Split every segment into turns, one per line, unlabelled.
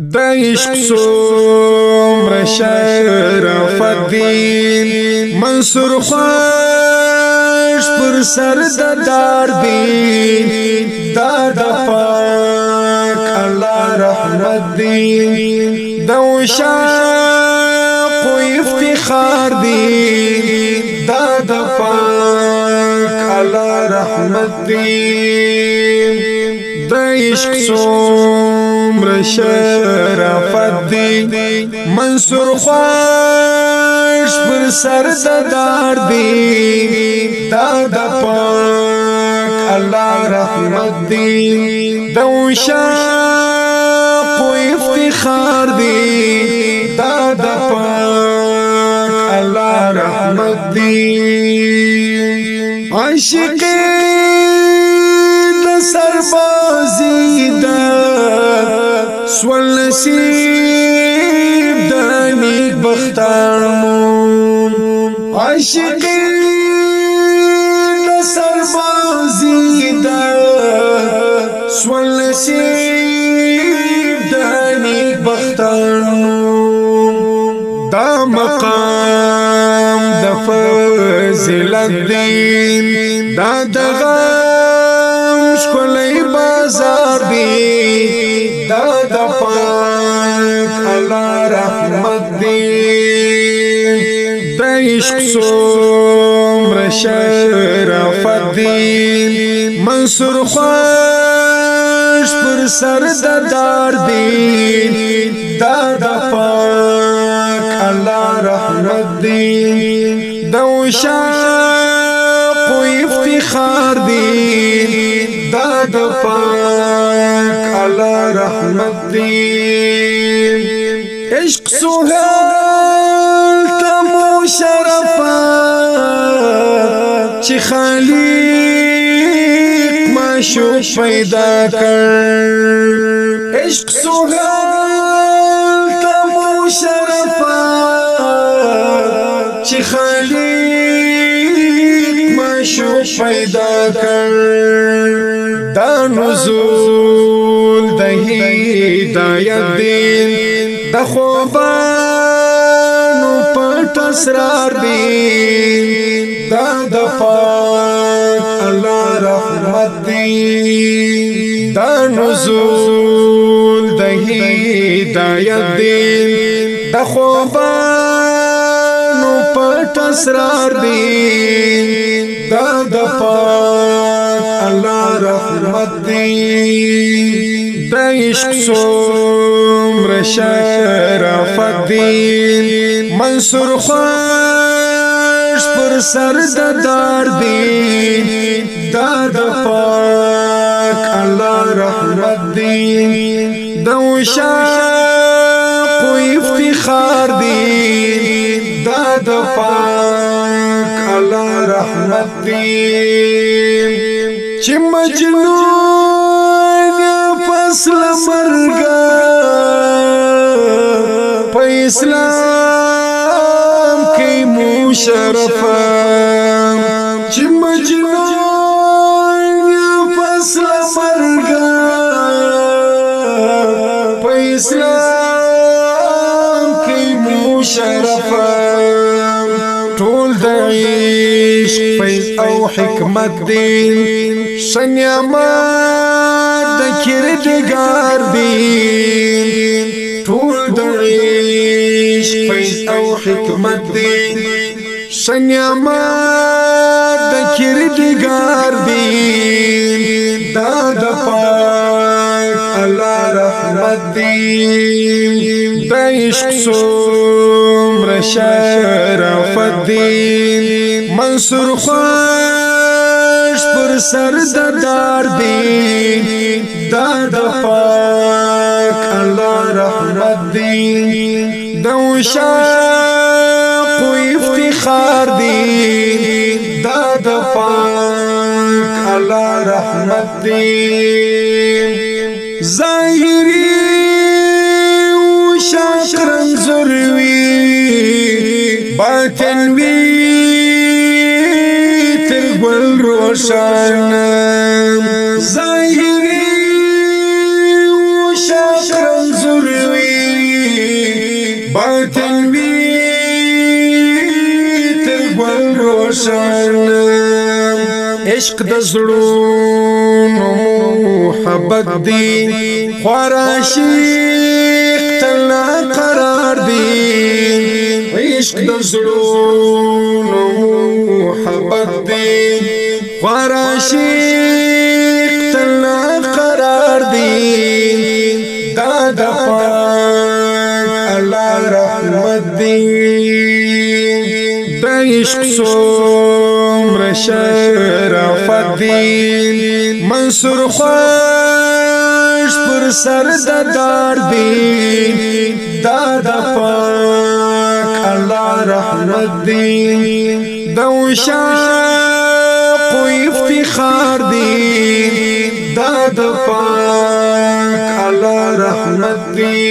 د عشق څومره شرافت دی منصور خوش پر سر د دار دی دا د پاک الله رحمت دی د عشاق افتخار دی دا د پاک الله رحمت دی د عشق څومره شرافت دی منصور خوش پر سر ددار دی دادا پاک الله رحمت دی دوشا پو افتخار دی دادا پاک الله رحمت دی سر سربازی دا سوال نصیب د نیک بختان مو عاشق نصر بازی دا سوال نصیب د بختان مو دا مقام د فضیلت دی دا دغه ښکلی بازار دی سومر شرف دین منصور خوش پر سر دار دین دا دا پاک اللہ رحمت دین دو شاق و افتخار دین دا دا پاک اللہ رحمت دین عشق سوحل تموشر خالق معشوق پیدا کړ عشق سوهل تمو شرفا چې خالق معشوق پیدا کړ دا نزول د هدایت دین د خوبان پټ اسرار دی دا د پاک الله رحمت دی دا نزول د هدایت دی د خوبانو پټ اسرار دی دا د پاک الله رحمت دی د عشق سوم رشرفت دی منصور خوش پر سر د دار دی دا د پاک الله رحمت دی د وشاق افتخار دی دا د پاک الله رحمت دی چې مجنون فصل مرګ په اسلام کې مو شرف چې مجنون پس مرګ پیسلام کې مو شرف ټول د عشق فیض او حکمت دین شنیامه د کردګار دین حکمت دی سنیاما د کردگار دی دا د پاک الله رحمت دی د عشق سوم رشرفت دی منصور خان فرش پر سر دردار دی دا د پاک الله رحمت دی د وشاق افتخار دی دا د پاک الله رحمت دی زاهد روشن ظاهری وشاق رنزوروی باطن وی تر گل روشن عشق د زړونو محبت دی خوراشي تنا قرار دی عشق د زړونو محبت دی غورا شیخ تلا قرار دی دا د پاک الله رحمت دی د عشق سوم رشرافت دی منصور خوش پر سر ددار دی دا د پاک الله رحمت دی دوشان خو افتخار دی دا د پاک الله رحمت دی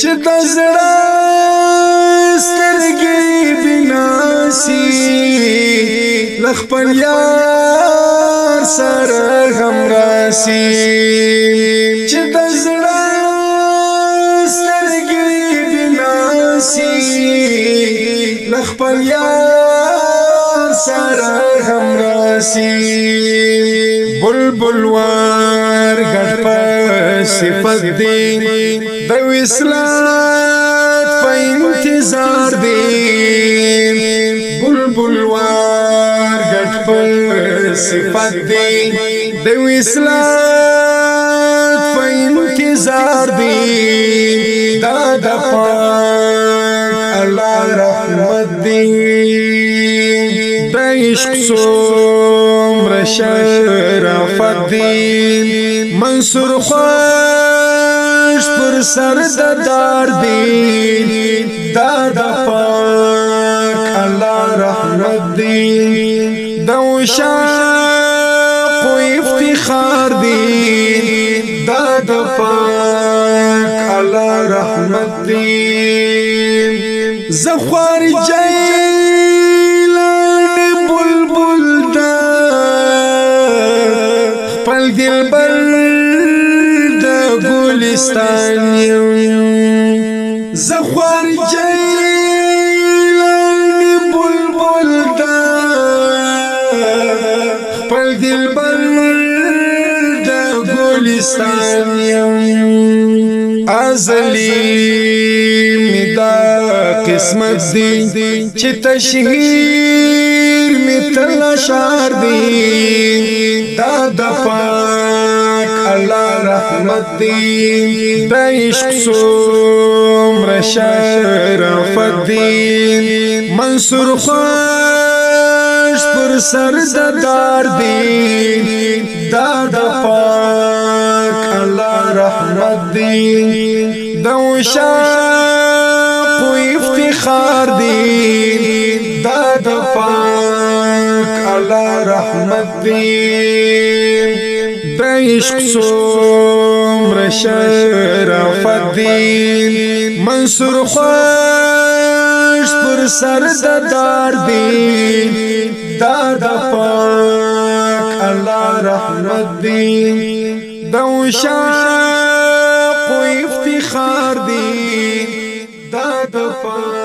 چې د زړه سترګې بناسي لخپل یار سره هم راسي چې د زړه پاسی بلبل وار غټ پاسی فدی د وسلات په انتظار دی بلبل وار غټ پاسی فدی د وسلات په انتظار دی دا د پاک الله رحمت دی عشق سومر شرافت دی منصور خوش پر سر دار دی دا د پاک الله رحمت دی دو شاق افتخار دی دا د پاک الله رحمت دی زخوار جای دلبر د ګلستان یم زخوار جیلانی بلبل دا خپل دلبر د ګلستان یم ازلی قسمت دی چې تشهیر می تل شار دی دا د پاک الله رحمت دی د عشق سوم رشرفت دی منصور خوش پر سر د دار دی دا د پاک الله رحمت دی د وشا افتخار دي دا د پاک الله رحمت دی د عشق سوم شرافت دي منصور خوش پر سر د دار دي دا د پاک الله رحمت دی د وشاق افتخار دي دا د پاک